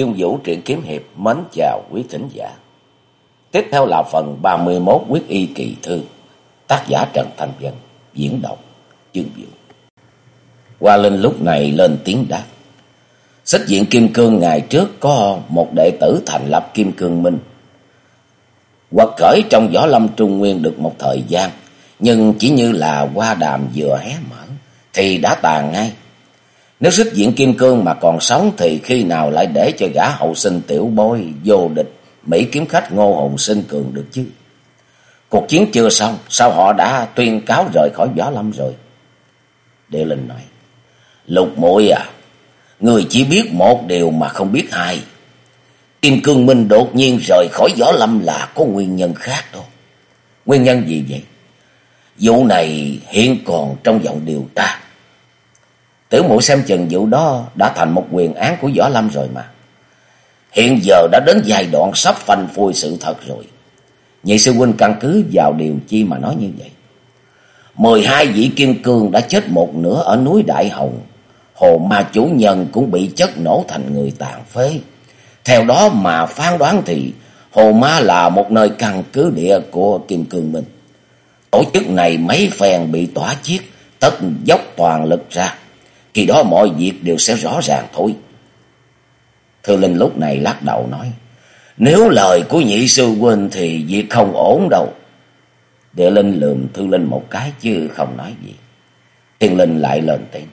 Chương Vũ truyện kiếm hiệp mến chào quý thính giả. Tiếp theo là phần 31 quyết y kỳ thư. Tác giả Trần Thành Dân, diễn đọc Chương Vũ. Hoa Linh lúc này lên tiếng đáp. Xích diện Kim Cương ngày trước có một đệ tử thành lập Kim Cương Minh. Quật khởi trong gió lâm Trung Nguyên được một thời gian, nhưng chỉ như là hoa đàm vừa hé mở, thì đã tàn ngay nếu sức diện kim cương mà còn sống thì khi nào lại để cho gã hậu sinh tiểu bối vô địch Mỹ kiếm khách ngô hồn sinh cường được chứ? Cuộc chiến chưa xong, sao họ đã tuyên cáo rời khỏi võ lâm rồi? Địa Linh nói, Lục muội à, người chỉ biết một điều mà không biết hai. Kim Cương Minh đột nhiên rời khỏi võ lâm là có nguyên nhân khác đâu. Nguyên nhân gì vậy? Vụ này hiện còn trong vòng điều tra tử mụ xem chừng vụ đó đã thành một quyền án của Võ Lâm rồi mà. Hiện giờ đã đến giai đoạn sắp phanh phui sự thật rồi. Nhị sư huynh căn cứ vào điều chi mà nói như vậy. mười hai vị kim cương đã chết một nửa ở núi Đại Hồng. Hồ ma chủ nhân cũng bị chất nổ thành người tàn phế. Theo đó mà phán đoán thì Hồ Ma là một nơi căn cứ địa của Kim Cương Minh. Tổ chức này mấy phen bị tỏa chiết, tất dốc toàn lực ra khi đó mọi việc đều sẽ rõ ràng thôi. Thư Linh lúc này lắc đầu nói. Nếu lời của nhị sư huynh thì việc không ổn đâu. Địa Linh lườm Thư Linh một cái chứ không nói gì. Thiên Linh lại lên tiếng.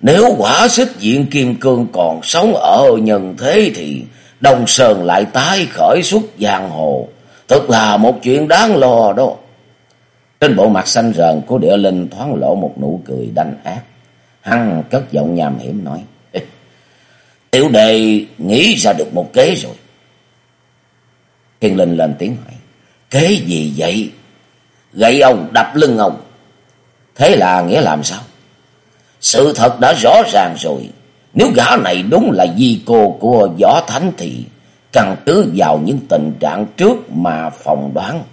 Nếu quả xích diện kim cương còn sống ở nhân thế thì Đông Sơn lại tái khởi xuất giang hồ. Thật là một chuyện đáng lo đó. Trên bộ mặt xanh rờn của địa linh thoáng lộ một nụ cười đanh ác. Hăng cất giọng nhàm hiểm nói. Tiểu đệ nghĩ ra được một kế rồi. Thiên Linh lên tiếng hỏi. Kế gì vậy? Gậy ông đập lưng ông. Thế là nghĩa làm sao? Sự thật đã rõ ràng rồi. Nếu gã này đúng là di cô của võ thánh thì căn cứ vào những tình trạng trước mà phòng đoán.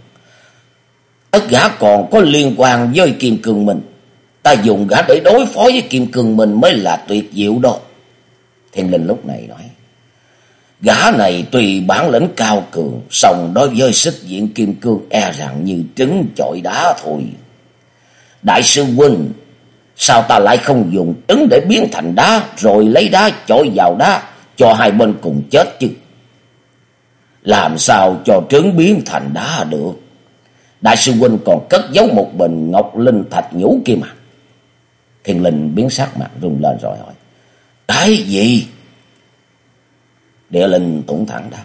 Tất gã còn có liên quan với Kim Cương Minh. Ta dùng gã để đối phó với Kim Cương mình mới là tuyệt diệu đó. Thiên Linh lúc này nói. Gã này tùy bản lĩnh cao cường, song đối với sức diện Kim Cương e rằng như trứng chọi đá thôi. Đại sư Huynh, sao ta lại không dùng trứng để biến thành đá, rồi lấy đá chọi vào đá, cho hai bên cùng chết chứ? Làm sao cho trứng biến thành đá được? Đại sư Huynh còn cất giấu một bình ngọc linh thạch nhũ kia mà. Thiên linh biến sắc mặt, rung lên rồi hỏi. Cái gì? Địa linh tủng thẳng đáp.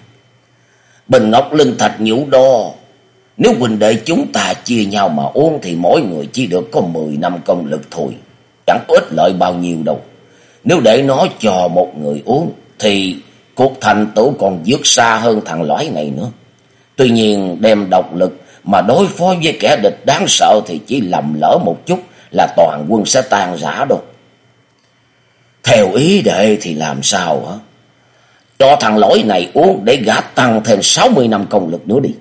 Bình ngọc linh thạch nhũ đo. Nếu huynh đệ chúng ta chia nhau mà uống thì mỗi người chỉ được có 10 năm công lực thôi. Chẳng có ích lợi bao nhiêu đâu. Nếu để nó cho một người uống thì cuộc thành tựu còn vượt xa hơn thằng lõi này nữa. Tuy nhiên, đem độc lực mà đối phó với kẻ địch đáng sợ thì chỉ lầm lỡ một chút là toàn quân sẽ tan rã đâu. Theo ý đệ thì làm sao hả? Cho thằng lỗi này uống để gã tăng thêm 60 năm công lực nữa đi.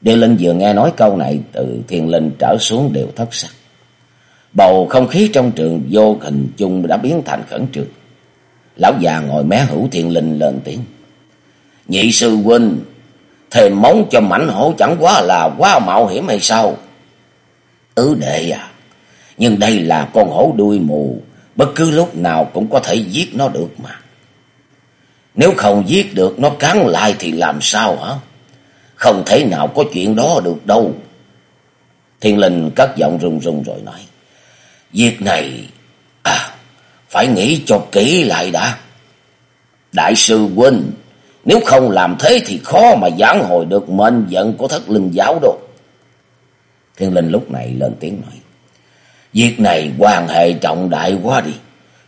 Địa Linh vừa nghe nói câu này từ thiền linh trở xuống đều thất sắc. Bầu không khí trong trường vô hình chung đã biến thành khẩn trương. Lão già ngồi mé hữu thiền linh lên tiếng. Nhị sư huynh, thề móng cho mảnh hổ chẳng quá là quá mạo hiểm hay sao? Tứ đệ à, nhưng đây là con hổ đuôi mù, bất cứ lúc nào cũng có thể giết nó được mà. Nếu không giết được nó cắn lại thì làm sao hả? Không thể nào có chuyện đó được đâu. Thiên linh cất giọng run run rồi nói. Việc này, à, phải nghĩ cho kỹ lại đã. Đại sư huynh, nếu không làm thế thì khó mà giảng hồi được mệnh giận của thất linh giáo đâu. Thiên Linh lúc này lên tiếng nói. Việc này quan hệ trọng đại quá đi.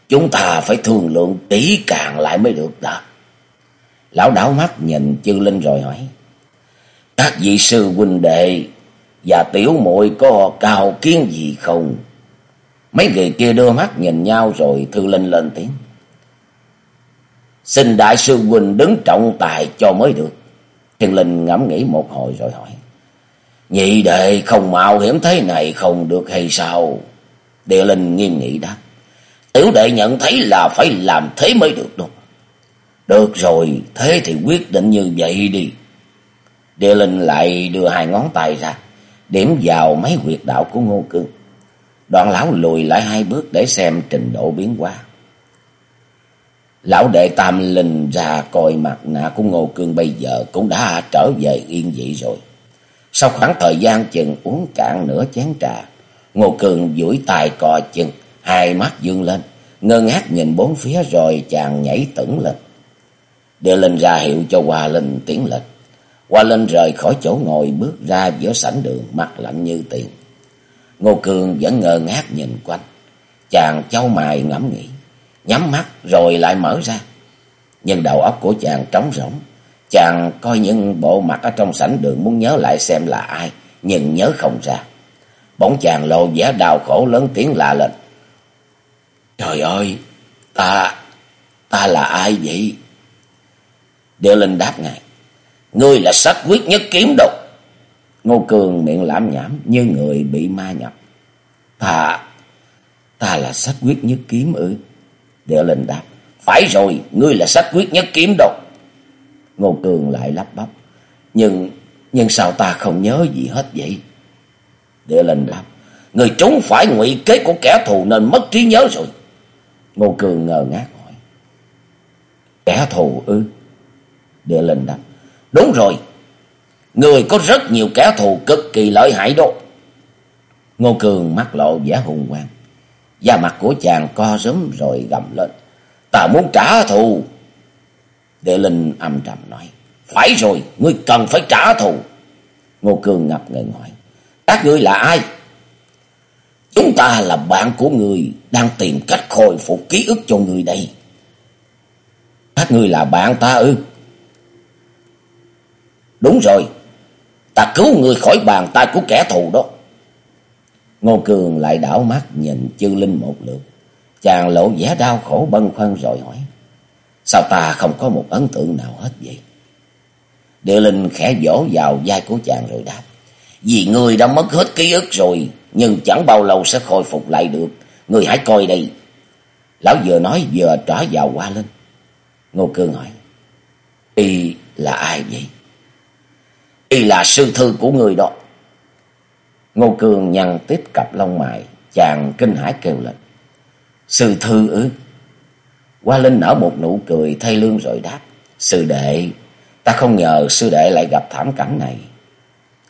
Chúng ta phải thương lượng kỹ càng lại mới được đó. Lão đảo mắt nhìn chư Linh rồi hỏi. Các vị sư huynh đệ và tiểu muội có cao kiến gì không? Mấy người kia đưa mắt nhìn nhau rồi Thư Linh lên tiếng. Xin đại sư huynh đứng trọng tài cho mới được. Thiên Linh ngẫm nghĩ một hồi rồi hỏi. Nhị đệ không mạo hiểm thế này không được hay sao? Địa linh nghiêm nghị đáp. Tiểu đệ nhận thấy là phải làm thế mới được đâu. Được rồi, thế thì quyết định như vậy đi. Địa linh lại đưa hai ngón tay ra, điểm vào mấy huyệt đạo của Ngô Cương. Đoạn lão lùi lại hai bước để xem trình độ biến hóa. Lão đệ tam linh ra coi mặt nạ của Ngô Cương bây giờ cũng đã trở về yên vị rồi. Sau khoảng thời gian chừng uống cạn nửa chén trà, Ngô Cường duỗi tay cò chừng hai mắt dương lên, ngơ ngác nhìn bốn phía rồi chàng nhảy tửng lên. Đưa linh ra hiệu cho Hoa Linh tiến lên. Hoa Linh rời khỏi chỗ ngồi bước ra giữa sảnh đường, mặt lạnh như tiền. Ngô Cường vẫn ngơ ngác nhìn quanh. Chàng châu mày ngẫm nghĩ, nhắm mắt rồi lại mở ra. Nhưng đầu óc của chàng trống rỗng. Chàng coi những bộ mặt ở trong sảnh đường muốn nhớ lại xem là ai, nhưng nhớ không ra. Bỗng chàng lộ vẻ đau khổ lớn tiếng lạ lên. Trời ơi, ta, ta là ai vậy? Địa linh đáp ngài. Ngươi là sắc quyết nhất kiếm độc. Ngô Cường miệng lãm nhảm như người bị ma nhập. Ta, ta là sắc quyết nhất kiếm ư? Địa linh đáp. Phải rồi, ngươi là sắc quyết nhất kiếm độc. Ngô Cường lại lắp bắp. Nhưng, nhưng sao ta không nhớ gì hết vậy? Địa linh đáp. Người trúng phải ngụy kế của kẻ thù nên mất trí nhớ rồi. Ngô Cường ngờ ngác hỏi. Kẻ thù ư? Địa linh đáp. Đúng rồi. Người có rất nhiều kẻ thù cực kỳ lợi hại đó. Ngô Cường mắt lộ vẻ hùng quang. Da mặt của chàng co rúm rồi gầm lên. Ta muốn trả thù. Địa linh âm trầm nói. Phải rồi, ngươi cần phải trả thù. Ngô Cường ngập ngừng hỏi. Các ngươi là ai? Chúng ta là bạn của người đang tìm cách khôi phục ký ức cho người đây. Các ngươi là bạn ta ư? Đúng rồi, ta cứu người khỏi bàn tay của kẻ thù đó. Ngô Cường lại đảo mắt nhìn chư Linh một lượt. Chàng lộ vẻ đau khổ băn khoăn rồi hỏi. Sao ta không có một ấn tượng nào hết vậy? Địa Linh khẽ vỗ vào vai của chàng rồi đáp. Vì người đã mất hết ký ức rồi, nhưng chẳng bao lâu sẽ khôi phục lại được. Người hãy coi đây. Lão vừa nói vừa trỏ vào qua lên. Ngô Cương hỏi. Y là ai vậy? Y là sư thư của người đó. Ngô Cương nhăn tiếp cặp lông mày, chàng kinh hãi kêu lên. Sư thư ư? Hoa Linh nở một nụ cười thay lương rồi đáp. Sư đệ, ta không ngờ sư đệ lại gặp thảm cảnh này.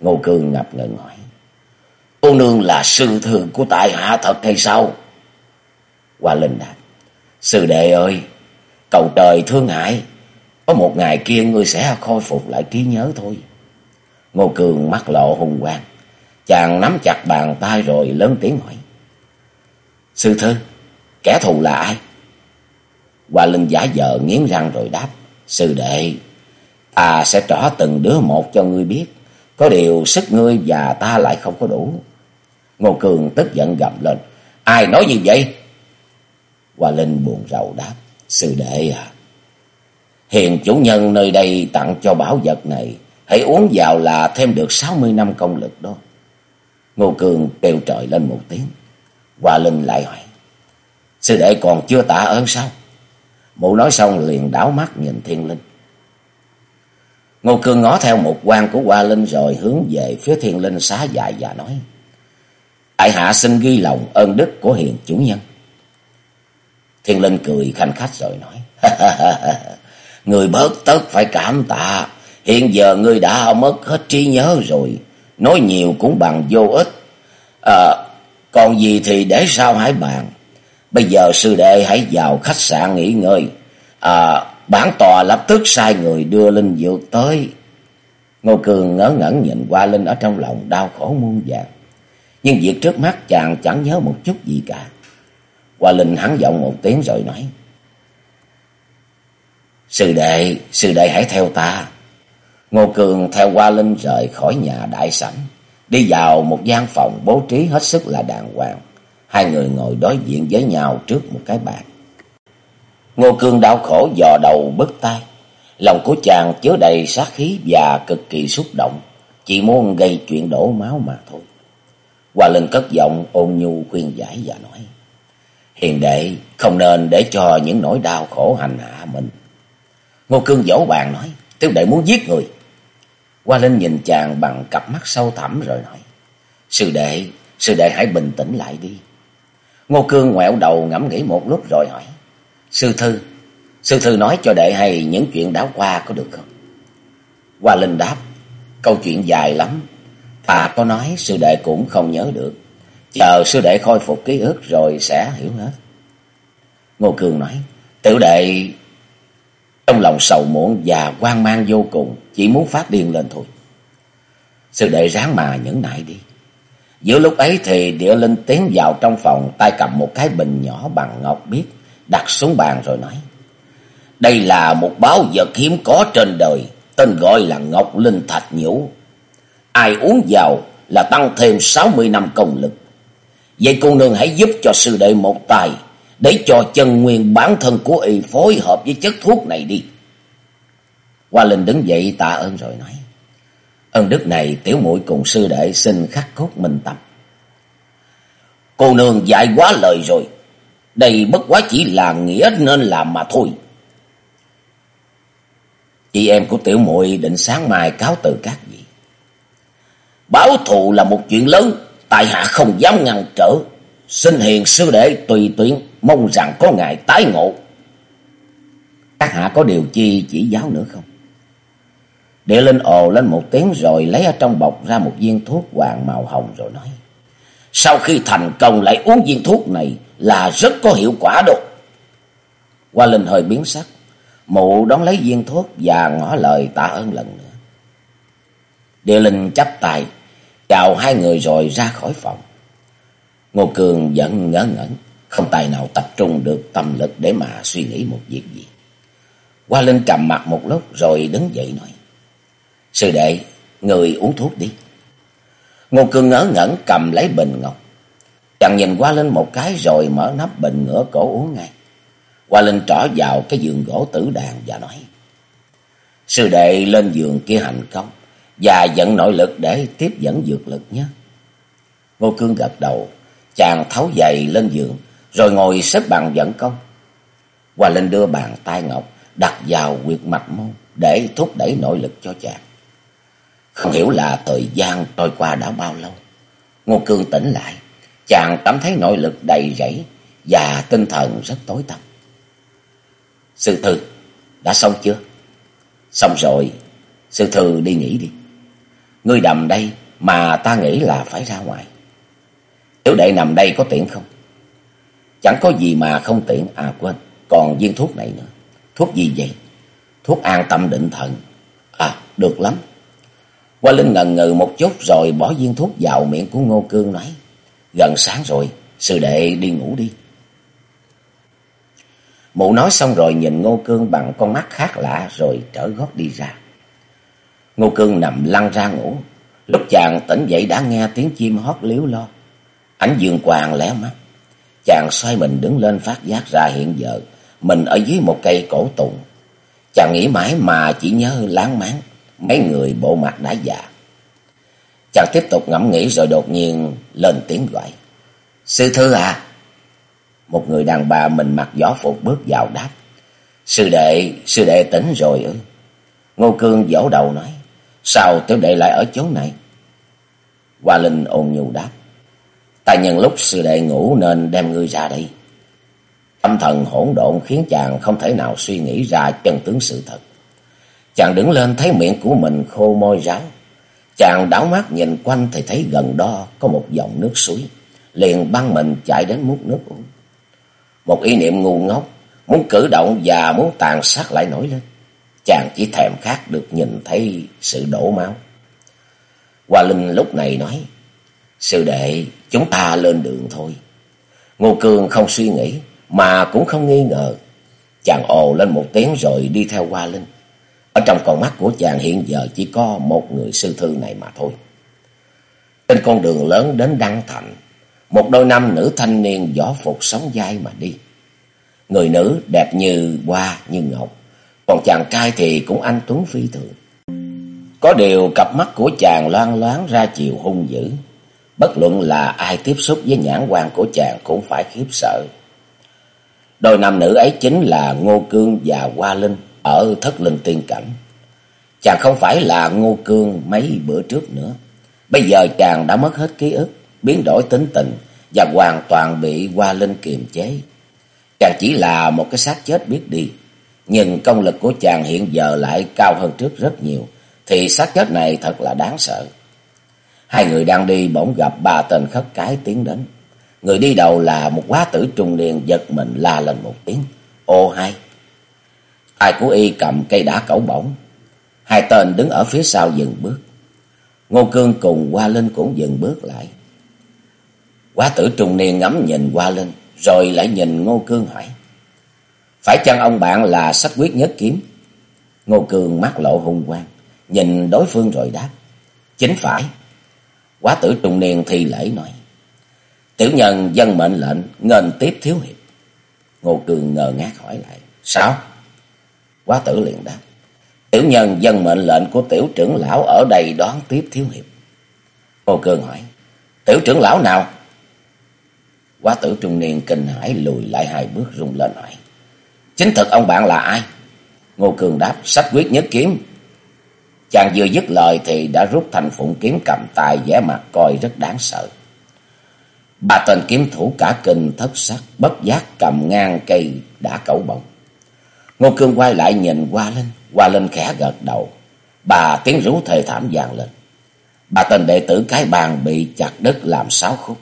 Ngô Cương ngập ngừng hỏi. Cô nương là sư thường của tại hạ thật hay sao? Hoa Linh đáp. Sư đệ ơi, cầu trời thương hại. Có một ngày kia ngươi sẽ khôi phục lại trí nhớ thôi. Ngô Cường mắt lộ hung quang. Chàng nắm chặt bàn tay rồi lớn tiếng hỏi. Sư thư, kẻ thù là ai? Hoa Linh giả vờ nghiến răng rồi đáp. Sư đệ, ta sẽ trỏ từng đứa một cho ngươi biết. Có điều sức ngươi và ta lại không có đủ. Ngô Cường tức giận gầm lên. Ai nói như vậy? Hoa Linh buồn rầu đáp. Sư đệ à. Hiền chủ nhân nơi đây tặng cho bảo vật này. Hãy uống vào là thêm được sáu mươi năm công lực đó. Ngô Cường kêu trời lên một tiếng. Hoa Linh lại hỏi. Sư đệ còn chưa tạ ơn sao? Mụ nói xong liền đảo mắt nhìn thiên linh. Ngô cương ngó theo một quan của Hoa Linh rồi hướng về phía thiên linh xá dài và nói. Tại hạ xin ghi lòng ơn đức của hiền chủ nhân. Thiên linh cười khanh khách rồi nói. Người bớt tất phải cảm tạ. Hiện giờ ngươi đã mất hết trí nhớ rồi. Nói nhiều cũng bằng vô ích. À, còn gì thì để sau hãy bàn. Bây giờ sư đệ hãy vào khách sạn nghỉ ngơi. À, bản tòa lập tức sai người đưa linh dược tới. Ngô Cường ngớ ngẩn nhìn qua Linh ở trong lòng đau khổ muôn vàng. Nhưng việc trước mắt chàng chẳng nhớ một chút gì cả. Hoa Linh hắn giọng một tiếng rồi nói. Sư đệ, sư đệ hãy theo ta. Ngô Cường theo Hoa Linh rời khỏi nhà đại sảnh. Đi vào một gian phòng bố trí hết sức là đàng hoàng. Hai người ngồi đối diện với nhau trước một cái bàn. Ngô Cương đau khổ dò đầu bứt tay. Lòng của chàng chứa đầy sát khí và cực kỳ xúc động. Chỉ muốn gây chuyện đổ máu mà thôi. Hòa Linh cất giọng ôn nhu khuyên giải và nói. Hiền đệ không nên để cho những nỗi đau khổ hành hạ mình. Ngô Cương dỗ bàn nói, Tiêu đệ muốn giết người. Hoa Linh nhìn chàng bằng cặp mắt sâu thẳm rồi nói, sư đệ, sư đệ hãy bình tĩnh lại đi. Ngô Cương ngoẹo đầu ngẫm nghĩ một lúc rồi hỏi, sư thư, sư thư nói cho đệ hay những chuyện đã qua có được không? Hoa Linh đáp, câu chuyện dài lắm, ta có nói sư đệ cũng không nhớ được. Chờ sư đệ khôi phục ký ức rồi sẽ hiểu hết. Ngô Cương nói, tiểu đệ trong lòng sầu muộn và quan mang vô cùng, chỉ muốn phát điên lên thôi. Sư đệ ráng mà nhẫn nại đi. Giữa lúc ấy thì địa linh tiến vào trong phòng, tay cầm một cái bình nhỏ bằng ngọc biếc, đặt xuống bàn rồi nói. Đây là một báo vật hiếm có trên đời, tên gọi là Ngọc Linh Thạch Nhũ. Ai uống vào là tăng thêm sáu mươi năm công lực. Vậy cô nương hãy giúp cho sư đệ một tài, để cho chân nguyên bản thân của y phối hợp với chất thuốc này đi. Hoa Linh đứng dậy tạ ơn rồi nói. Ơn đức này tiểu muội cùng sư đệ xin khắc cốt minh tâm. Cô nương dạy quá lời rồi. Đây bất quá chỉ là nghĩa nên làm mà thôi. Chị em của tiểu muội định sáng mai cáo từ các vị. Báo thù là một chuyện lớn, tại hạ không dám ngăn trở. Xin hiền sư đệ tùy tuyển, mong rằng có ngày tái ngộ. Các hạ có điều chi chỉ giáo nữa không? Địa Linh ồ lên một tiếng rồi lấy ở trong bọc ra một viên thuốc hoàng màu hồng rồi nói. Sau khi thành công lại uống viên thuốc này là rất có hiệu quả đâu. Hoa Linh hơi biến sắc. Mụ đón lấy viên thuốc và ngỏ lời tạ ơn lần nữa. Địa Linh chắp tay, chào hai người rồi ra khỏi phòng. Ngô Cường vẫn ngớ ngẩn, không tài nào tập trung được tâm lực để mà suy nghĩ một việc gì. Hoa Linh trầm mặt một lúc rồi đứng dậy nói. Sư đệ, người uống thuốc đi. Ngô Cương ngớ ngẩn cầm lấy bình ngọc. Chàng nhìn qua lên một cái rồi mở nắp bình ngửa cổ uống ngay. Qua Linh trỏ vào cái giường gỗ tử đàn và nói. Sư đệ lên giường kia hành công và dẫn nội lực để tiếp dẫn dược lực nhé. Ngô Cương gật đầu, chàng tháo giày lên giường rồi ngồi xếp bằng dẫn công. Hoa Linh đưa bàn tay ngọc đặt vào quyệt mạch môn để thúc đẩy nội lực cho chàng. Không hiểu là thời gian trôi qua đã bao lâu. Ngô Cương tỉnh lại, chàng cảm thấy nội lực đầy rẫy và tinh thần rất tối tăm. Sư thư, đã xong chưa? Xong rồi, sư thư đi nghỉ đi. Ngươi nằm đây mà ta nghĩ là phải ra ngoài. Tiểu đệ nằm đây có tiện không? Chẳng có gì mà không tiện, à quên, còn viên thuốc này nữa. Thuốc gì vậy? Thuốc an tâm định thần. À, được lắm. Hoa Linh ngần ngừ một chút rồi bỏ viên thuốc vào miệng của Ngô Cương nói. Gần sáng rồi, sư đệ đi ngủ đi. Mụ nói xong rồi nhìn Ngô Cương bằng con mắt khác lạ rồi trở gót đi ra. Ngô Cương nằm lăn ra ngủ. Lúc chàng tỉnh dậy đã nghe tiếng chim hót liếu lo. Ánh dương quàng lé mắt. Chàng xoay mình đứng lên phát giác ra hiện giờ. Mình ở dưới một cây cổ tùng. Chàng nghĩ mãi mà chỉ nhớ láng máng mấy người bộ mặt đã già. Chàng tiếp tục ngẫm nghĩ rồi đột nhiên lên tiếng gọi. Sư thư à? Một người đàn bà mình mặc gió phục bước vào đáp. Sư đệ, sư đệ tỉnh rồi ư? Ngô Cương vỗ đầu nói. Sao tiểu đệ lại ở chỗ này? Hoa Linh ôn nhu đáp. Ta nhân lúc sư đệ ngủ nên đem ngươi ra đây. Tâm thần hỗn độn khiến chàng không thể nào suy nghĩ ra chân tướng sự thật. Chàng đứng lên thấy miệng của mình khô môi ráo. Chàng đảo mắt nhìn quanh thì thấy gần đó có một dòng nước suối. Liền băng mình chạy đến múc nước uống. Một ý niệm ngu ngốc, muốn cử động và muốn tàn sát lại nổi lên. Chàng chỉ thèm khát được nhìn thấy sự đổ máu. Hoa Linh lúc này nói, Sư đệ, chúng ta lên đường thôi. Ngô Cương không suy nghĩ, mà cũng không nghi ngờ. Chàng ồ lên một tiếng rồi đi theo Hoa Linh. Ở trong con mắt của chàng hiện giờ chỉ có một người sư thư này mà thôi. Trên con đường lớn đến Đăng Thành, một đôi nam nữ thanh niên võ phục sống dai mà đi. Người nữ đẹp như hoa như ngọc, còn chàng trai thì cũng anh tuấn phi thường. Có điều cặp mắt của chàng loan loáng ra chiều hung dữ. Bất luận là ai tiếp xúc với nhãn quan của chàng cũng phải khiếp sợ. Đôi nam nữ ấy chính là Ngô Cương và Hoa Linh ở thất linh tiên cảnh. Chàng không phải là ngô cương mấy bữa trước nữa. Bây giờ chàng đã mất hết ký ức, biến đổi tính tình và hoàn toàn bị qua linh kiềm chế. Chàng chỉ là một cái xác chết biết đi. Nhưng công lực của chàng hiện giờ lại cao hơn trước rất nhiều. Thì xác chết này thật là đáng sợ. Hai người đang đi bỗng gặp ba tên khất cái tiến đến. Người đi đầu là một quá tử trung niên giật mình la lên một tiếng. Ô hai. Ai của y cầm cây đá cẩu bổng. Hai tên đứng ở phía sau dừng bước. Ngô Cương cùng Hoa Linh cũng dừng bước lại. Quá tử trung niên ngắm nhìn Hoa Linh, rồi lại nhìn Ngô Cương hỏi. Phải chăng ông bạn là sách quyết nhất kiếm? Ngô Cương mắt lộ hung quang, nhìn đối phương rồi đáp. Chính phải. Quá tử trung niên thi lễ nói. Tiểu nhân dân mệnh lệnh, ngân tiếp thiếu hiệp. Ngô Cương ngờ ngác hỏi lại. Sao? Quá tử liền đáp. Tiểu nhân dân mệnh lệnh của tiểu trưởng lão ở đây đón tiếp thiếu hiệp. Ngô Cương hỏi. Tiểu trưởng lão nào? Quá tử trung niên kinh hãi lùi lại hai bước rung lên hỏi. Chính thực ông bạn là ai? Ngô Cường đáp. Sách quyết nhất kiếm. Chàng vừa dứt lời thì đã rút thành phụng kiếm cầm tay vẻ mặt coi rất đáng sợ. Ba tên kiếm thủ cả kinh thất sắc, bất giác cầm ngang cây đã cẩu bồng Ngô Cương quay lại nhìn qua Linh, qua Linh khẽ gật đầu. Bà tiếng rú thề thảm vang lên. Bà tên đệ tử cái bàn bị chặt đứt làm sáu khúc.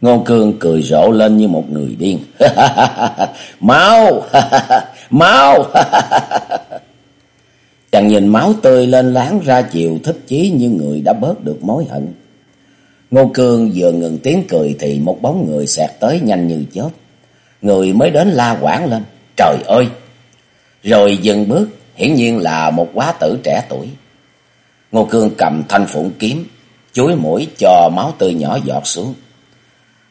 Ngô Cương cười rộ lên như một người điên. máu! máu! Chàng nhìn máu tươi lên láng ra chiều thích chí như người đã bớt được mối hận. Ngô Cương vừa ngừng tiếng cười thì một bóng người xẹt tới nhanh như chớp. Người mới đến la quảng lên. Trời ơi! Rồi dừng bước, hiển nhiên là một quá tử trẻ tuổi. Ngô Cương cầm thanh phụng kiếm, chuối mũi cho máu tươi nhỏ giọt xuống.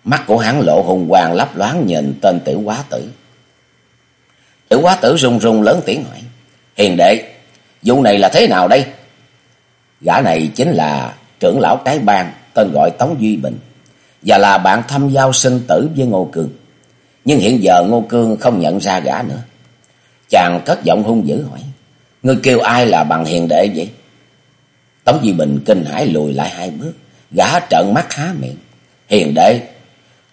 Mắt của hắn lộ hùng hoàng lấp loáng nhìn tên tiểu quá tử. Tiểu quá tử run run lớn tiếng hỏi. Hiền đệ, vụ này là thế nào đây? Gã này chính là trưởng lão cái bang tên gọi Tống Duy Bình. Và là bạn thăm giao sinh tử với Ngô Cương. Nhưng hiện giờ Ngô Cương không nhận ra gã nữa. Chàng cất giọng hung dữ hỏi. Ngươi kêu ai là bằng hiền đệ vậy? Tống Duy Bình kinh hãi lùi lại hai bước. Gã trợn mắt há miệng. Hiền đệ,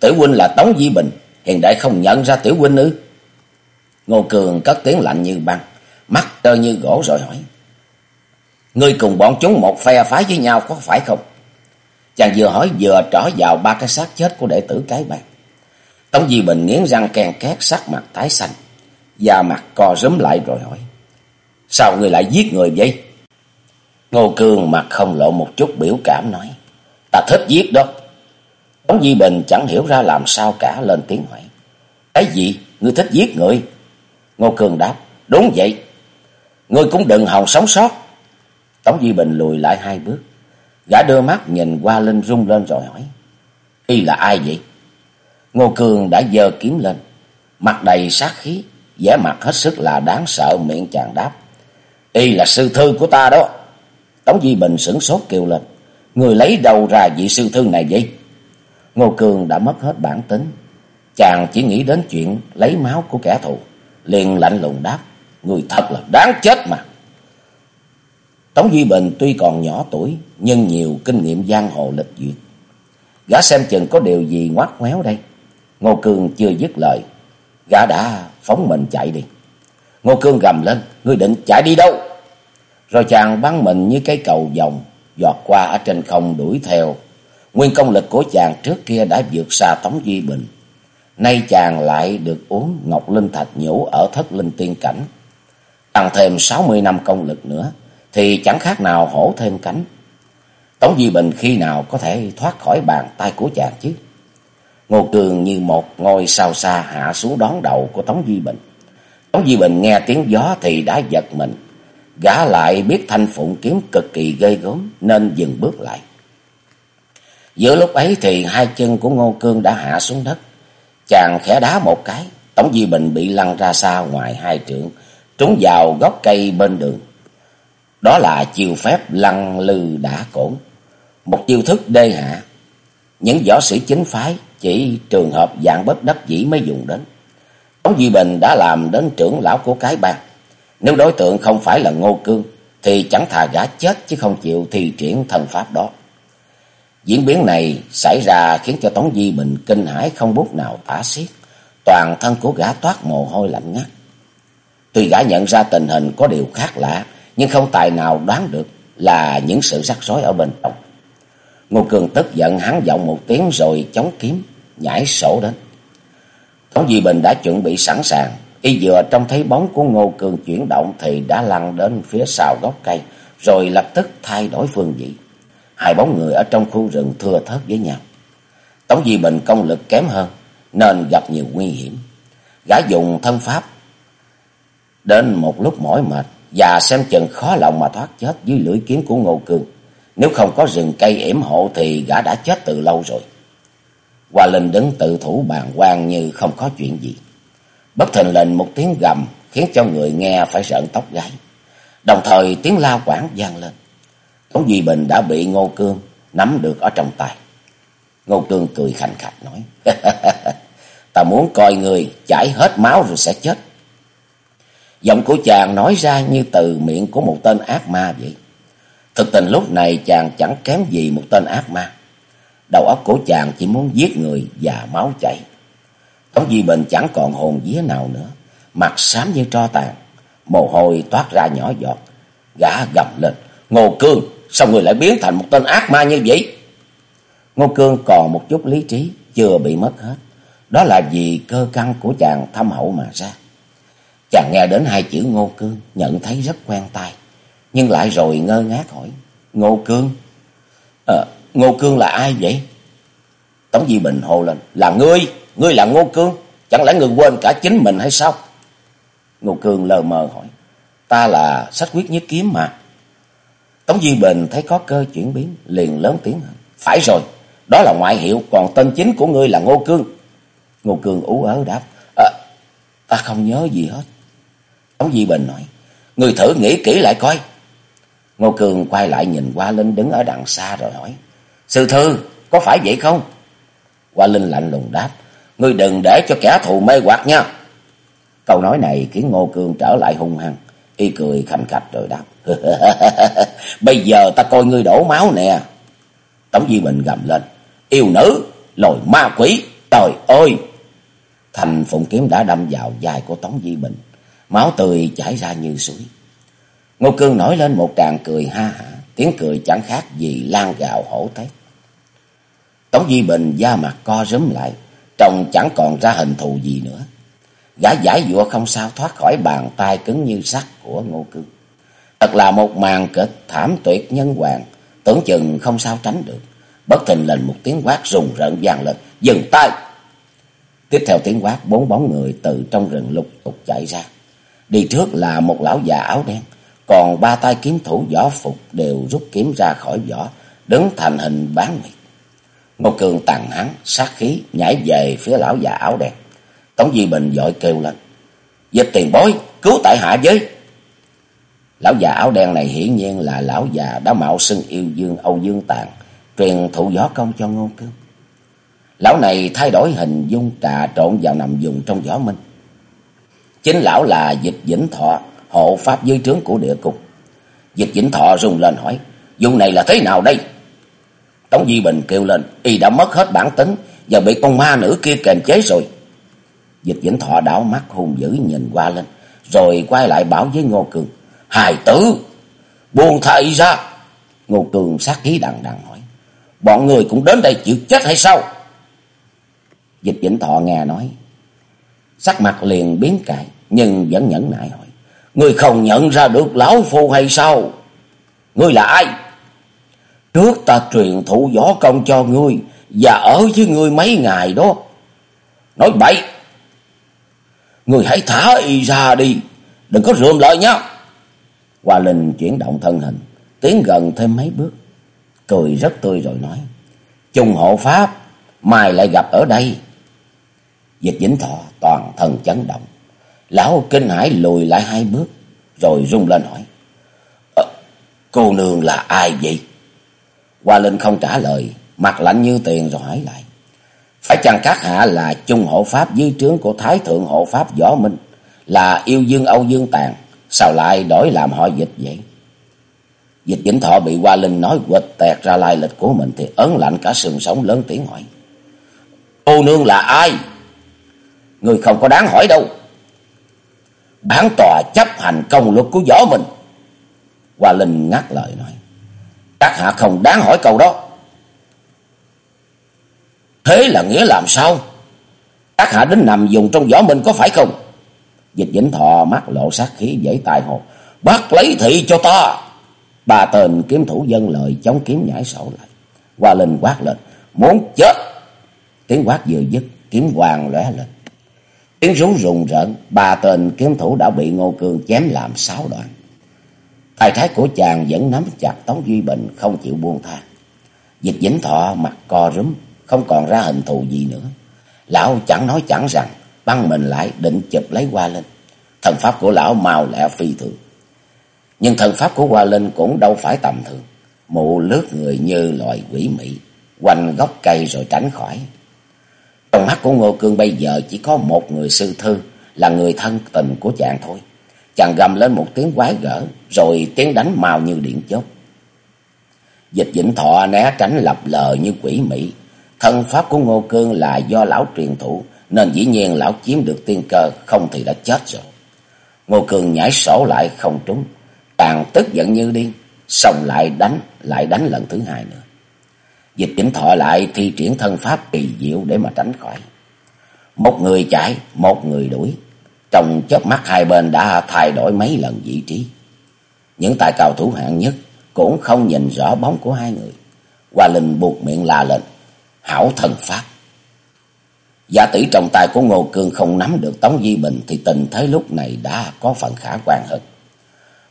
tiểu huynh là Tống Duy Bình. Hiền đệ không nhận ra tiểu huynh ư? Ngô Cường cất tiếng lạnh như băng. Mắt trơ như gỗ rồi hỏi. Ngươi cùng bọn chúng một phe phái với nhau có phải không? Chàng vừa hỏi vừa trỏ vào ba cái xác chết của đệ tử cái bạc. Tống Di Bình nghiến răng kèn két sắc mặt tái xanh. Da mặt co rúm lại rồi hỏi. Sao người lại giết người vậy? Ngô Cương mặt không lộ một chút biểu cảm nói. Ta thích giết đó. Tống Di Bình chẳng hiểu ra làm sao cả, lên tiếng hỏi. Cái gì? Ngươi thích giết người? Ngô Cương đáp. Đúng vậy. Ngươi cũng đừng hòng sống sót. Tống Di Bình lùi lại hai bước. Gã đưa mắt nhìn qua Linh rung lên rồi hỏi. Y là ai vậy? Ngô Cương đã giơ kiếm lên. Mặt đầy sát khí vẻ mặt hết sức là đáng sợ miệng chàng đáp. Y là sư thư của ta đó. Tống Di Bình sửng sốt kêu lên. Người lấy đâu ra vị sư thư này vậy? Ngô Cương đã mất hết bản tính. Chàng chỉ nghĩ đến chuyện lấy máu của kẻ thù. Liền lạnh lùng đáp. Người thật là đáng chết mà. Tống Duy Bình tuy còn nhỏ tuổi, nhưng nhiều kinh nghiệm giang hồ lịch duyệt. Gã xem chừng có điều gì ngoắt ngoéo đây. Ngô Cương chưa dứt lời, gã đã phóng mình chạy đi. Ngô Cương gầm lên, ngươi định chạy đi đâu? Rồi chàng bắn mình như cái cầu vòng, giọt qua ở trên không đuổi theo. Nguyên công lực của chàng trước kia đã vượt xa Tống Duy Bình. Nay chàng lại được uống Ngọc Linh Thạch Nhũ ở thất linh tiên cảnh. Tăng thêm sáu mươi năm công lực nữa thì chẳng khác nào hổ thêm cánh. Tống Di Bình khi nào có thể thoát khỏi bàn tay của chàng chứ? Ngô Cường như một ngôi sao xa hạ xuống đón đầu của Tống Duy Bình. Tống Duy Bình nghe tiếng gió thì đã giật mình. Gã lại biết thanh phụng kiếm cực kỳ gây gớm nên dừng bước lại. Giữa lúc ấy thì hai chân của Ngô Cương đã hạ xuống đất. Chàng khẽ đá một cái, Tống Duy Bình bị lăn ra xa ngoài hai trượng, trúng vào gốc cây bên đường. Đó là chiêu phép lăn lư đã cổn. Một chiêu thức đê hạ. Những võ sĩ chính phái chỉ trường hợp dạng bất đắc dĩ mới dùng đến. Tống Duy Bình đã làm đến trưởng lão của cái bang. Nếu đối tượng không phải là Ngô Cương, thì chẳng thà gã chết chứ không chịu thi triển thần pháp đó. Diễn biến này xảy ra khiến cho Tống Di Bình kinh hãi không bút nào tả xiết. Toàn thân của gã toát mồ hôi lạnh ngắt. Tuy gã nhận ra tình hình có điều khác lạ, nhưng không tài nào đoán được là những sự rắc rối ở bên trong. Ngô Cường tức giận hắn giọng một tiếng rồi chống kiếm, nhảy sổ đến. Tống Duy Bình đã chuẩn bị sẵn sàng, y vừa trông thấy bóng của Ngô Cường chuyển động thì đã lăn đến phía sau gốc cây, rồi lập tức thay đổi phương vị. Hai bóng người ở trong khu rừng thưa thớt với nhau. Tống Duy Bình công lực kém hơn, nên gặp nhiều nguy hiểm. Gã dùng thân pháp đến một lúc mỏi mệt và xem chừng khó lòng mà thoát chết dưới lưỡi kiếm của Ngô Cường. Nếu không có rừng cây yểm hộ thì gã đã chết từ lâu rồi. Hoa Linh đứng tự thủ bàn quan như không có chuyện gì. Bất thình lình một tiếng gầm khiến cho người nghe phải rợn tóc gáy. Đồng thời tiếng la quảng vang lên. Tống Duy Bình đã bị Ngô Cương nắm được ở trong tay. Ngô Cương cười khành khạch nói. Ta muốn coi người chảy hết máu rồi sẽ chết. Giọng của chàng nói ra như từ miệng của một tên ác ma vậy. Thực tình lúc này chàng chẳng kém gì một tên ác ma. Đầu óc của chàng chỉ muốn giết người và máu chảy. Tống Di Bình chẳng còn hồn vía nào nữa. Mặt xám như tro tàn. Mồ hôi toát ra nhỏ giọt. Gã gầm lên. Ngô Cương, sao người lại biến thành một tên ác ma như vậy? Ngô Cương còn một chút lý trí, chưa bị mất hết. Đó là vì cơ căn của chàng thâm hậu mà ra. Chàng nghe đến hai chữ Ngô Cương, nhận thấy rất quen tai. Nhưng lại rồi ngơ ngác hỏi, Ngô Cương? À, Ngô Cương là ai vậy? Tống Di Bình hồ lên, là ngươi, ngươi là Ngô Cương, chẳng lẽ ngươi quên cả chính mình hay sao? Ngô Cương lờ mờ hỏi, ta là sách quyết nhất kiếm mà. Tống Di Bình thấy có cơ chuyển biến, liền lớn tiếng hơn, phải rồi, đó là ngoại hiệu, còn tên chính của ngươi là Ngô Cương. Ngô Cương ú ớ đáp, à, ta không nhớ gì hết. Tống Di Bình nói, người thử nghĩ kỹ lại coi. Ngô Cường quay lại nhìn Hoa Linh đứng ở đằng xa rồi hỏi, Sư Thư, có phải vậy không? Hoa Linh lạnh lùng đáp, Ngươi đừng để cho kẻ thù mê hoặc nha. Câu nói này khiến Ngô Cường trở lại hung hăng. Y cười khanh khạch rồi đáp. Bây giờ ta coi ngươi đổ máu nè. Tống Di Bình gầm lên. Yêu nữ, lồi ma quỷ, trời ơi! Thành phụng kiếm đã đâm vào vai của Tống Di Bình. Máu tươi chảy ra như suối. Ngô Cương nổi lên một tràng cười ha hả. Tiếng cười chẳng khác gì lan gạo hổ thét. Tống Di Bình da mặt co rúm lại. Trông chẳng còn ra hình thù gì nữa. Gã giải dụa không sao thoát khỏi bàn tay cứng như sắt của Ngô Cương. Thật là một màn kịch thảm tuyệt nhân hoàng. Tưởng chừng không sao tránh được. Bất thình lình một tiếng quát rùng rợn vang lên. Dừng tay! Tiếp theo tiếng quát, bốn bóng người từ trong rừng lục tục chạy ra. Đi trước là một lão già áo đen, còn ba tay kiếm thủ võ phục đều rút kiếm ra khỏi vỏ, đứng thành hình bán nguyệt. Ngô Cường tàn hắn, sát khí, nhảy về phía lão già áo đen. Tống Di Bình dội kêu lên. Dịch tiền bối, cứu tại hạ với. Lão già áo đen này hiển nhiên là lão già đã mạo xưng yêu dương Âu Dương Tàng, truyền thụ võ công cho Ngô Cương. Lão này thay đổi hình dung trà trộn vào nằm dùng trong võ minh. Chính lão là dịch vĩnh thọ, hộ pháp dưới trướng của địa cung, Dịch vĩnh thọ rung lên hỏi, vụ này là thế nào đây? Tống Di Bình kêu lên, y đã mất hết bản tính và bị con ma nữ kia kềm chế rồi. Dịch vĩnh thọ đảo mắt hung dữ nhìn qua lên, rồi quay lại bảo với Ngô Cường, hài tử, buông thầy ra. Ngô Cường sát khí đằng đằng hỏi, bọn người cũng đến đây chịu chết hay sao? Dịch vĩnh thọ nghe nói, sắc mặt liền biến cải, nhưng vẫn nhẫn nại hỏi. Ngươi không nhận ra được lão phu hay sao? Ngươi là ai? Trước ta truyền thụ võ công cho ngươi và ở với ngươi mấy ngày đó. Nói bậy. Ngươi hãy thả y ra đi. Đừng có rượm lợi nhá. Hoa Linh chuyển động thân hình. Tiến gần thêm mấy bước. Cười rất tươi rồi nói. Trung hộ pháp. Mai lại gặp ở đây. Dịch vĩnh thọ toàn thân chấn động. Lão kinh hãi lùi lại hai bước. Rồi rung lên hỏi. À, cô nương là ai vậy? Hoa Linh không trả lời. Mặt lạnh như tiền rồi hỏi lại. Phải chăng các hạ là chung hộ pháp dưới trướng của Thái Thượng hộ pháp Võ Minh. Là yêu dương Âu Dương Tàn. Sao lại đổi làm họ dịch vậy? Dịch Vĩnh Thọ bị Hoa Linh nói quệt tẹt ra lai lịch của mình thì ấn lạnh cả sườn sống lớn tiếng hỏi. Cô nương là ai? Người không có đáng hỏi đâu. Bản tòa chấp hành công luật của võ mình. Hoa Linh ngắt lời nói. Các hạ không đáng hỏi câu đó. Thế là nghĩa làm sao? Các hạ đến nằm dùng trong võ mình có phải không? Dịch Vĩnh Thọ mắt lộ sát khí, dễ tài hồ. Bắt lấy thị cho ta. Ba tên kiếm thủ dân lời chống kiếm nhảy sổ lại. Hoa Linh quát lên. Muốn chết. Tiếng quát vừa dứt. Kiếm hoàng lóe lên. Tiếng súng rùng rợn. Ba tên kiếm thủ đã bị Ngô Cương chém làm sáu đoạn. Tay thái của chàng vẫn nắm chặt Tống Duy Bình không chịu buông tha. Dịch Vĩnh Thọ mặt co rúm. Không còn ra hình thù gì nữa. Lão chẳng nói chẳng rằng. Băng mình lại định chụp lấy Hoa Linh. Thần pháp của lão màu lẹ phi thường. Nhưng thần pháp của Hoa Linh cũng đâu phải tầm thường. Mụ lướt người như loài quỷ mị, quanh gốc cây rồi tránh khỏi. Trong mắt của Ngô Cương bây giờ chỉ có một người sư thư, là người thân tình của chàng thôi. Chàng gầm lên một tiếng quái gở, rồi tiếng đánh màu như điện chớp. Dịch Vĩnh Thọ né tránh lập lờ như quỷ mỹ Thân pháp của Ngô Cương là do lão truyền thủ, nên dĩ nhiên lão chiếm được tiên cơ, không thì đã chết rồi. Ngô Cương nhảy sổ lại không trúng, càng tức giận như điên, xong lại đánh, lại đánh lần thứ hai nữa. Dịch Vĩnh Thọ lại thi triển thân pháp kỳ diệu để mà tránh khỏi. Một người chạy, một người đuổi. Trong chớp mắt hai bên đã thay đổi mấy lần vị trí. Những tài cao thủ hạng nhất cũng không nhìn rõ bóng của hai người. Hoa Linh buộc miệng la lên, hảo thần pháp. Giả tỷ trong tay của Ngô Cương không nắm được Tống Di Bình thì tình thế lúc này đã có phần khả quan hơn.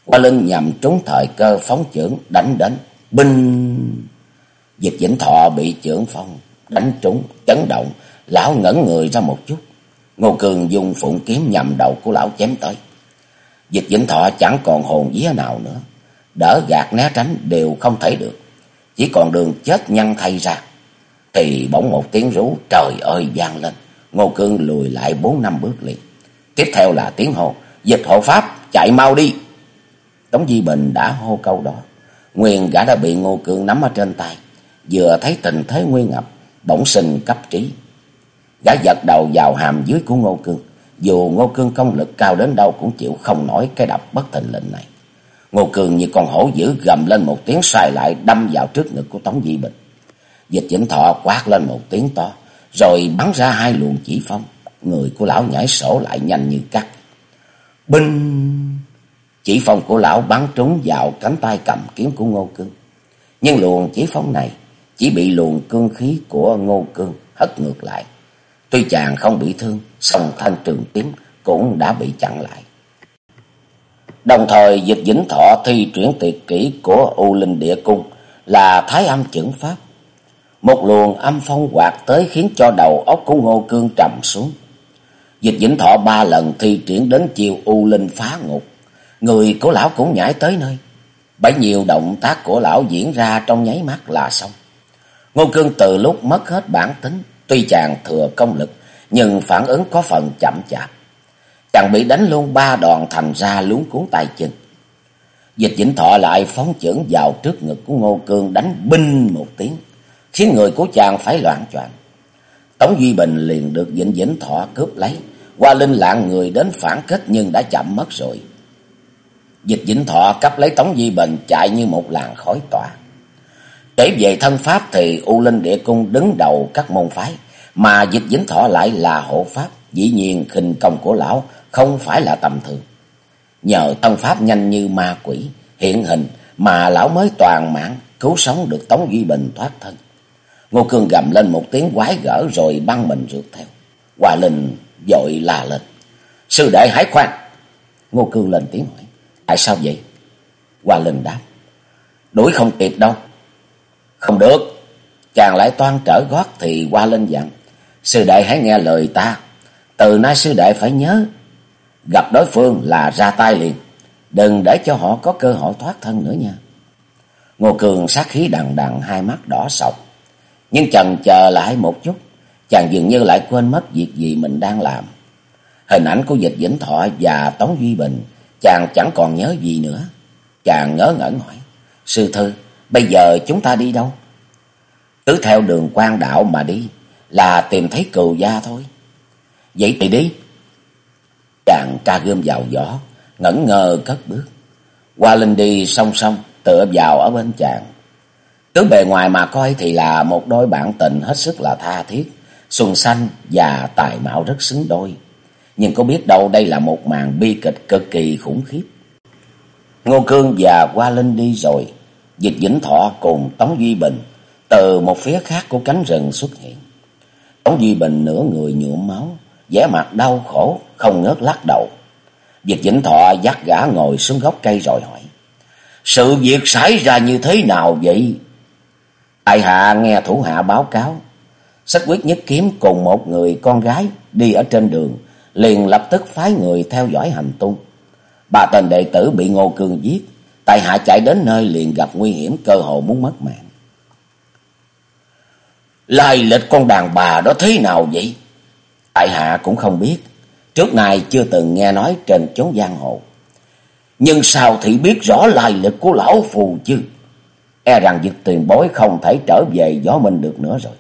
Hoa Linh nhằm trúng thời cơ phóng trưởng đánh đến. Binh! Dịch Vĩnh Thọ bị trưởng phong đánh trúng, chấn động. Lão ngẩn người ra một chút. Ngô Cường dùng phụng kiếm nhằm đầu của lão chém tới. Dịch Vĩnh Thọ chẳng còn hồn vía nào nữa. Đỡ gạt né tránh đều không thể được. Chỉ còn đường chết nhăn thay ra. Thì bỗng một tiếng rú trời ơi vang lên. Ngô Cương lùi lại bốn năm bước liền. Tiếp theo là tiếng hô. Dịch hộ pháp chạy mau đi. Tống Di Bình đã hô câu đó. Nguyên gã đã bị Ngô Cương nắm ở trên tay. Vừa thấy tình thế nguy ngập, bỗng sinh cấp trí. Gã giật đầu vào hàm dưới của Ngô Cương. Dù Ngô Cương công lực cao đến đâu cũng chịu không nổi cái đập bất thình lình này. Ngô Cương như con hổ dữ gầm lên một tiếng xài lại đâm vào trước ngực của Tống Di Bình. Dịch Vĩnh Thọ quát lên một tiếng to, rồi bắn ra hai luồng chỉ phong. Người của lão nhảy sổ lại nhanh như cắt. Binh! Chỉ phong của lão bắn trúng vào cánh tay cầm kiếm của Ngô Cương. Nhưng luồng chỉ phong này chỉ bị luồng cương khí của Ngô Cương hất ngược lại. Tuy chàng không bị thương, song thanh trường kiếm cũng đã bị chặn lại. Đồng thời dịch vĩnh thọ thi chuyển tuyệt kỹ của U Linh Địa Cung là Thái Âm Chưởng Pháp. Một luồng âm phong quạt tới khiến cho đầu óc của Ngô Cương trầm xuống. Dịch vĩnh thọ ba lần thi triển đến chiều U Linh phá ngục. Người của lão cũng nhảy tới nơi. Bấy nhiêu động tác của lão diễn ra trong nháy mắt là xong. Ngô Cương từ lúc mất hết bản tính, tuy chàng thừa công lực, nhưng phản ứng có phần chậm chạp. Chàng bị đánh luôn ba đòn thành ra luống cuốn tay chân. Dịch Vĩnh Thọ lại phóng chưởng vào trước ngực của Ngô Cương đánh binh một tiếng, khiến người của chàng phải loạn choạng. Tống Duy Bình liền được Vĩnh Vĩnh Thọ cướp lấy, qua linh lạng người đến phản kết nhưng đã chậm mất rồi. Dịch Vĩnh Thọ cấp lấy Tống Di Bình chạy như một làn khói tỏa. Kể về thân pháp thì U Linh Địa Cung đứng đầu các môn phái, mà Dịch Vĩnh Thọ lại là hộ pháp, dĩ nhiên khinh công của lão không phải là tầm thường. Nhờ thân pháp nhanh như ma quỷ, hiện hình mà lão mới toàn mạng cứu sống được Tống Duy Bình thoát thân. Ngô Cương gầm lên một tiếng quái gở rồi băng mình rượt theo. Hòa Linh dội la lên. Sư đệ hãy khoan. Ngô Cương lên tiếng hỏi. Tại sao vậy? hòa Linh đáp. Đuổi không kịp đâu. Không được. Chàng lại toan trở gót thì qua lên dặn. Sư đệ hãy nghe lời ta. Từ nay sư đệ phải nhớ. Gặp đối phương là ra tay liền. Đừng để cho họ có cơ hội thoát thân nữa nha. Ngô Cường sát khí đằng đằng hai mắt đỏ sọc. Nhưng chần chờ lại một chút. Chàng dường như lại quên mất việc gì mình đang làm. Hình ảnh của dịch Vĩnh Thọ và Tống Duy Bình Chàng chẳng còn nhớ gì nữa. Chàng ngớ ngẩn hỏi. Sư thư, bây giờ chúng ta đi đâu? Cứ theo đường quan đạo mà đi. Là tìm thấy cừu gia thôi. Vậy thì đi. Chàng tra gươm vào giỏ. Ngẩn ngơ cất bước. Qua Linh đi song song tựa vào ở bên chàng. cứ bề ngoài mà coi thì là một đôi bạn tình hết sức là tha thiết, xuân xanh và tài mạo rất xứng đôi. Nhưng có biết đâu đây là một màn bi kịch cực kỳ khủng khiếp. Ngô Cương và Hoa Linh đi rồi, Dịch Vĩnh Thọ cùng Tống Duy Bình từ một phía khác của cánh rừng xuất hiện. Tống Duy Bình nửa người nhuộm máu, vẻ mặt đau khổ, không ngớt lắc đầu. Dịch Vĩnh Thọ dắt gã ngồi xuống gốc cây rồi hỏi. Sự việc xảy ra như thế nào vậy? Tại hạ nghe thủ hạ báo cáo. Sách quyết nhất kiếm cùng một người con gái đi ở trên đường. Liền lập tức phái người theo dõi hành tung. Bà tên đệ tử bị Ngô Cương giết. Tại hạ chạy đến nơi liền gặp nguy hiểm cơ hội muốn mất mạng. Lai lịch con đàn bà đó thế nào vậy? Tại hạ cũng không biết. Trước nay chưa từng nghe nói trên chốn giang hồ. Nhưng sao thì biết rõ lai lịch của lão phù chứ? E rằng việc tiền bối không thể trở về gió mình được nữa rồi.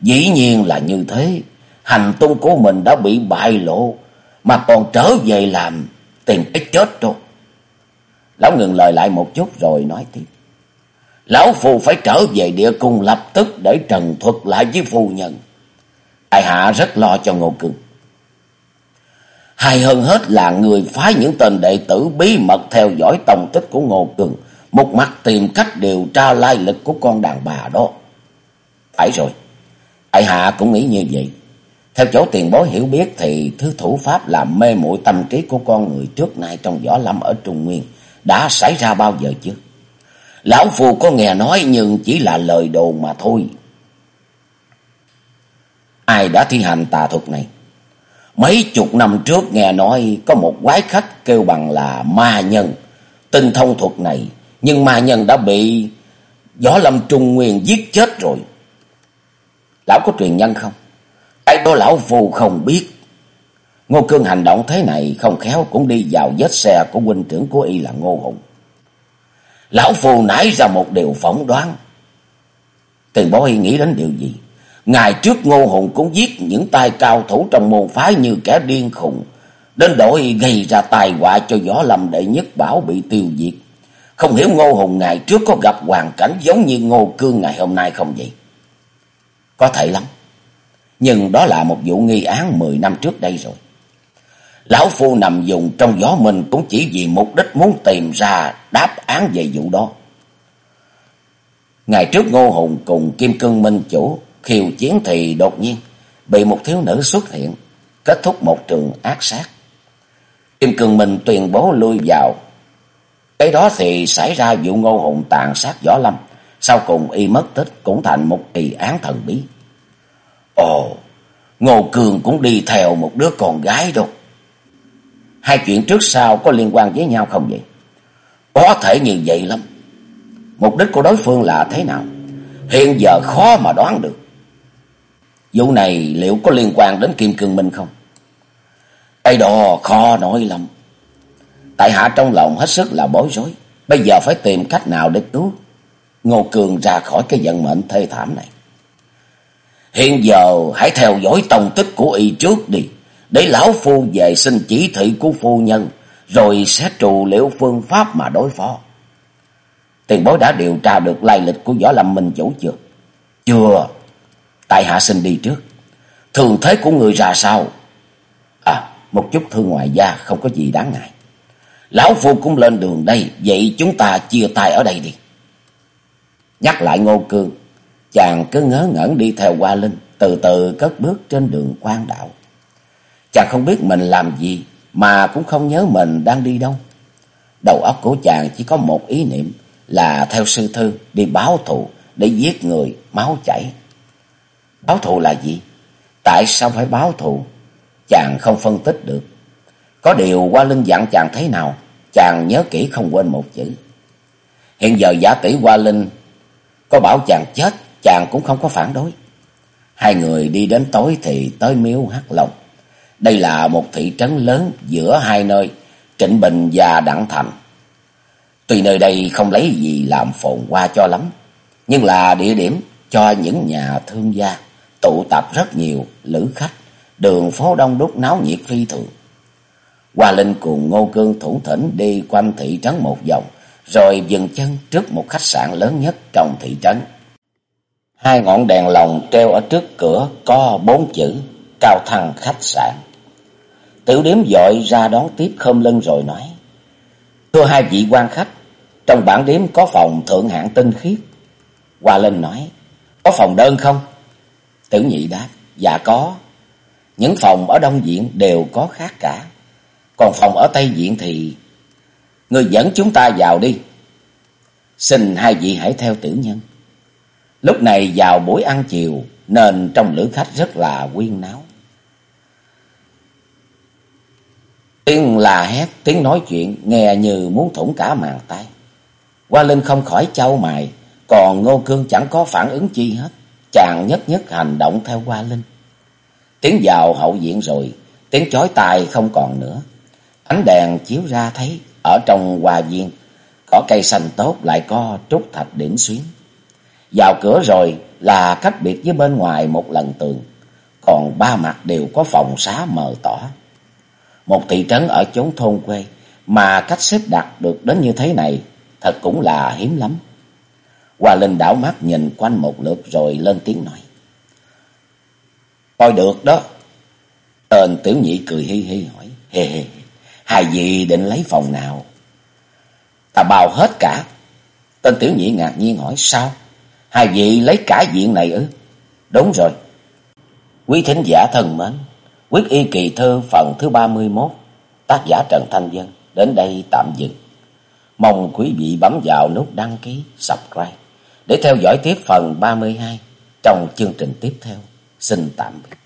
Dĩ nhiên là như thế. Hành tung của mình đã bị bại lộ. Mà còn trở về làm, tiền cái chết rồi. Lão ngừng lời lại một chút rồi nói tiếp. Lão phù phải trở về địa cung lập tức để trần thuật lại với phu nhân. Tài hạ rất lo cho Ngô Cương. Hay hơn hết là người phái những tên đệ tử bí mật theo dõi tông tích của Ngô Cường. Một mặt tìm cách điều tra lai lịch của con đàn bà đó. Phải rồi. Tại hạ cũng nghĩ như vậy. Theo chỗ tiền bối hiểu biết thì thứ thủ pháp làm mê muội tâm trí của con người trước nay trong võ lâm ở Trung Nguyên đã xảy ra bao giờ chưa? Lão Phù có nghe nói nhưng chỉ là lời đồn mà thôi. Ai đã thi hành tà thuật này? Mấy chục năm trước nghe nói có một quái khách kêu bằng là ma nhân. Tinh thông thuật này, nhưng ma nhân đã bị gió lâm trung nguyên giết chết rồi. Lão có truyền nhân không? Cái đó lão phù không biết. Ngô Cương hành động thế này không khéo cũng đi vào vết xe của huynh trưởng của y là Ngô Hùng. Lão phù nảy ra một điều phỏng đoán. Tiền bối nghĩ đến điều gì? Ngày trước Ngô Hùng cũng giết những tay cao thủ trong môn phái như kẻ điên khùng. Đến đội gây ra tai họa cho võ lâm đệ nhất bảo bị tiêu diệt. Không hiểu Ngô Hùng ngày trước có gặp hoàn cảnh giống như Ngô Cương ngày hôm nay không vậy? Có thể lắm. Nhưng đó là một vụ nghi án 10 năm trước đây rồi. Lão Phu nằm dùng trong gió mình cũng chỉ vì mục đích muốn tìm ra đáp án về vụ đó. Ngày trước Ngô Hùng cùng Kim Cương Minh Chủ khiêu chiến thì đột nhiên bị một thiếu nữ xuất hiện, kết thúc một trường ác sát. Kim Cương Minh tuyên bố lui vào. Cái đó thì xảy ra vụ Ngô Hùng tàn sát Võ Lâm, sau cùng y mất tích cũng thành một kỳ án thần bí. Ồ, Ngô Cường cũng đi theo một đứa con gái đâu. Hai chuyện trước sau có liên quan với nhau không vậy? Có thể như vậy lắm. Mục đích của đối phương là thế nào? Hiện giờ khó mà đoán được. Vụ này liệu có liên quan đến Kim Cương Minh không? Cái đó khó nói lắm. Tại hạ trong lòng hết sức là bối rối. Bây giờ phải tìm cách nào để cứu Ngô Cường ra khỏi cái vận mệnh thê thảm này. Hiện giờ hãy theo dõi tông tích của y trước đi. Để lão phu về xin chỉ thị của phu nhân. Rồi sẽ trù liệu phương pháp mà đối phó. Tiền bối đã điều tra được lai lịch của Võ Lâm Minh Chủ chưa? Chưa. Tại hạ xin đi trước. Thường thế của người ra sao? À, một chút thương ngoài da không có gì đáng ngại. Lão Phu cũng lên đường đây, vậy chúng ta chia tay ở đây đi. Nhắc lại Ngô Cương, chàng cứ ngớ ngẩn đi theo Hoa Linh, từ từ cất bước trên đường quan đạo. Chàng không biết mình làm gì, mà cũng không nhớ mình đang đi đâu. Đầu óc của chàng chỉ có một ý niệm là theo sư thư đi báo thù để giết người, máu chảy. Báo thù là gì? Tại sao phải báo thù? Chàng không phân tích được. Có điều qua Linh dặn chàng thế nào, chàng nhớ kỹ không quên một chữ. Hiện giờ giả tỷ qua Linh có bảo chàng chết, chàng cũng không có phản đối. Hai người đi đến tối thì tới miếu hát Long. Đây là một thị trấn lớn giữa hai nơi, Trịnh Bình và Đặng Thành. Tuy nơi đây không lấy gì làm phồn hoa cho lắm, nhưng là địa điểm cho những nhà thương gia tụ tập rất nhiều lữ khách, đường phố đông đúc náo nhiệt phi thường. Hoa Linh cùng Ngô Cương thủ thỉnh đi quanh thị trấn một vòng, rồi dừng chân trước một khách sạn lớn nhất trong thị trấn. Hai ngọn đèn lồng treo ở trước cửa có bốn chữ cao thăng khách sạn. Tiểu điếm dội ra đón tiếp khom lưng rồi nói. Thưa hai vị quan khách, trong bản điếm có phòng thượng hạng tinh khiết. Hoa Linh nói, có phòng đơn không? Tiểu nhị đáp, dạ có. Những phòng ở Đông Diện đều có khác cả. Còn phòng ở Tây Diện thì... Người dẫn chúng ta vào đi. Xin hai vị hãy theo tiểu nhân. Lúc này vào buổi ăn chiều nên trong lữ khách rất là quyên náo. Tiếng là hét, tiếng nói chuyện nghe như muốn thủng cả màn tay. Hoa Linh không khỏi trao mày, còn Ngô Cương chẳng có phản ứng chi hết. Chàng nhất nhất hành động theo Hoa Linh. Tiếng vào hậu viện rồi, tiếng chói tai không còn nữa. Ánh đèn chiếu ra thấy ở trong hòa viên, có cây xanh tốt lại có trúc thạch đỉnh xuyến. Vào cửa rồi là cách biệt với bên ngoài một lần tường, còn ba mặt đều có phòng xá mờ tỏ. Một thị trấn ở chốn thôn quê mà cách xếp đặt được đến như thế này thật cũng là hiếm lắm. Hoa Linh đảo mắt nhìn quanh một lượt rồi lên tiếng nói. Coi được đó. Tên tiểu nhị cười hi hi hỏi. Hề hề, hai vị định lấy phòng nào? Ta bao hết cả. Tên tiểu nhị ngạc nhiên hỏi sao? Hai vị lấy cả diện này ư? Đúng rồi. Quý thính giả thân mến, quyết y kỳ thư phần thứ 31, tác giả Trần Thanh Dân, đến đây tạm dừng. Mong quý vị bấm vào nút đăng ký, subscribe để theo dõi tiếp phần 32 trong chương trình tiếp theo. Xin tạm biệt.